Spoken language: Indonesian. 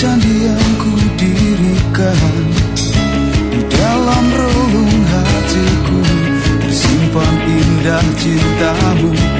candi yang ku dirikan. Di dalam relung hatiku Tersimpan indah cintamu.